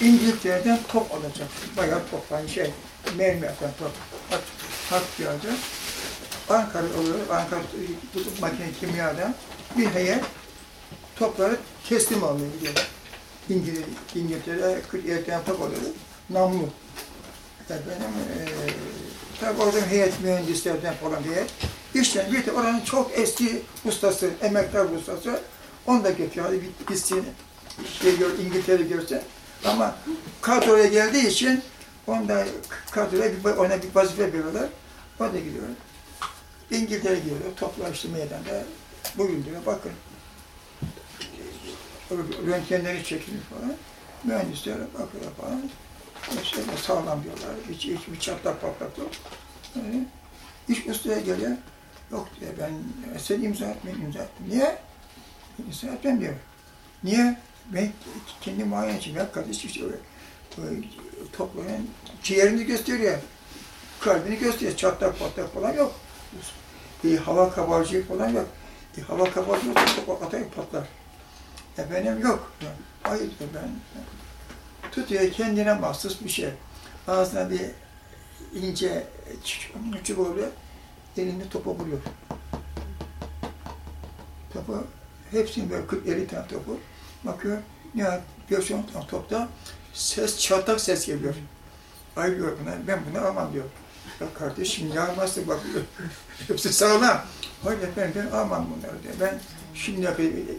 İngiltere'den top alacak. Bayağı top, hani şey, mermi atan top. At, hat geldi. Ankara oluyor, Ankara tutup makine kimyada bir heyet topları teslim almaya gidiyor. İngiliz, İngiltere 47 tane top alıyor. Namlu. Efendim, e, tabi oradan heyet mühendislerden falan bir. İşte bir de oranın çok eski ustası, emektar ustası, onu da getiriyor. Hadi gitsin, geliyor İngiltere görse. Ama kadroya geldiği için onda kadroya bir, ona bir vazife veriyorlar. O da gidiyor. İngiltere geliyor, toplar işte meydanda. Bugün diyor, bakın. Röntgenleri çekilir falan. Mühendisler bakıyor falan. İşte sağlam diyorlar. Hiç, hiç bir çatlak patlak yok. Yani, iş ustaya geliyor. Yok diyor ben sen imza et, ben imza ettim. Niye? İmza etmem diyor. Niye? Ben kendi muayene için ya kardeş işte öyle toplayan ciğerini gösteriyor. Kalbini gösteriyor. Çatlak patlak falan yok. Bir hava kabarcığı falan yok. Bir hava kabarcığı olsa atayım patlar. Efendim yok. Hayır ben. Tutuyor kendine mahsus bir şey. Ağzına bir ince küçük oluyor. Elinde topa vuruyor. Topu hepsini böyle 40-50 tane topu bakıyor. Ya göğsün topta ses çatlak ses geliyor. Ayırıyor buna. Ben bunu almam diyor. Ya kardeşim yağmazsa bak hepsi sağlam. Hayır efendim ben almam bunları diyor. Ben şimdi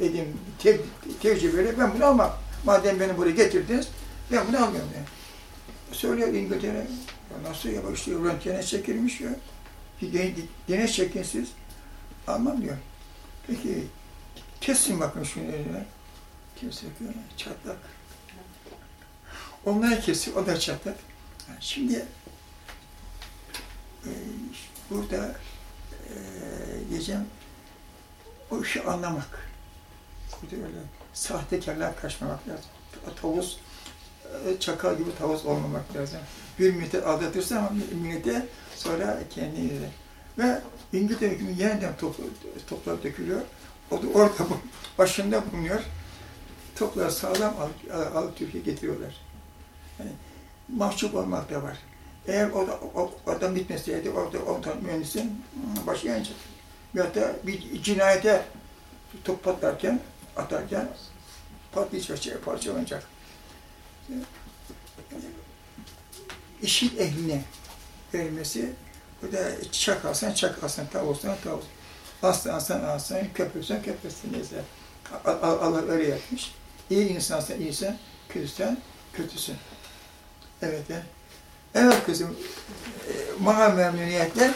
edeyim te tecrübeyle ben bunu almam. Madem beni buraya getirdiniz ben bunu almıyorum diyor. Söylüyor İngiltere. Ya nasıl ya bak işte röntgene çekilmiş ya. Gene çekin siz. Almam diyor. Peki kesin bakın şunu eline. Kesin çatlak. Onlar kesiyor, o da çatlak. Şimdi e, burada e, diyeceğim o işi anlamak. Burada öyle sahtekarlar kaçmamak lazım. Tavus, e, çakal gibi tavus olmamak lazım. Bir millete aldatırsa ama millete sonra kendini ve İngiltere hükümü yeniden topla, toplar dökülüyor. O da orada başında bulunuyor. Toplar sağlam alıp, alıp Türkiye getiriyorlar. Yani mahcup olmak da var. Eğer o, o, adam bitmeseydi orada orada mühendisin başı yanacak. Veyahut da bir cinayete top patlarken, atarken patlayacak, şey, parçalanacak. İşin ehline verilmesi, bu da çak alsan çak alsan, tav olsan tav olsan. Aslan alsan alsan, köpürsen köpürsün neyse. Allah öyle yapmış. İyi insansan iyisin, kötüsen kötüsün. Evet ya. Evet kızım, e, maha memnuniyetle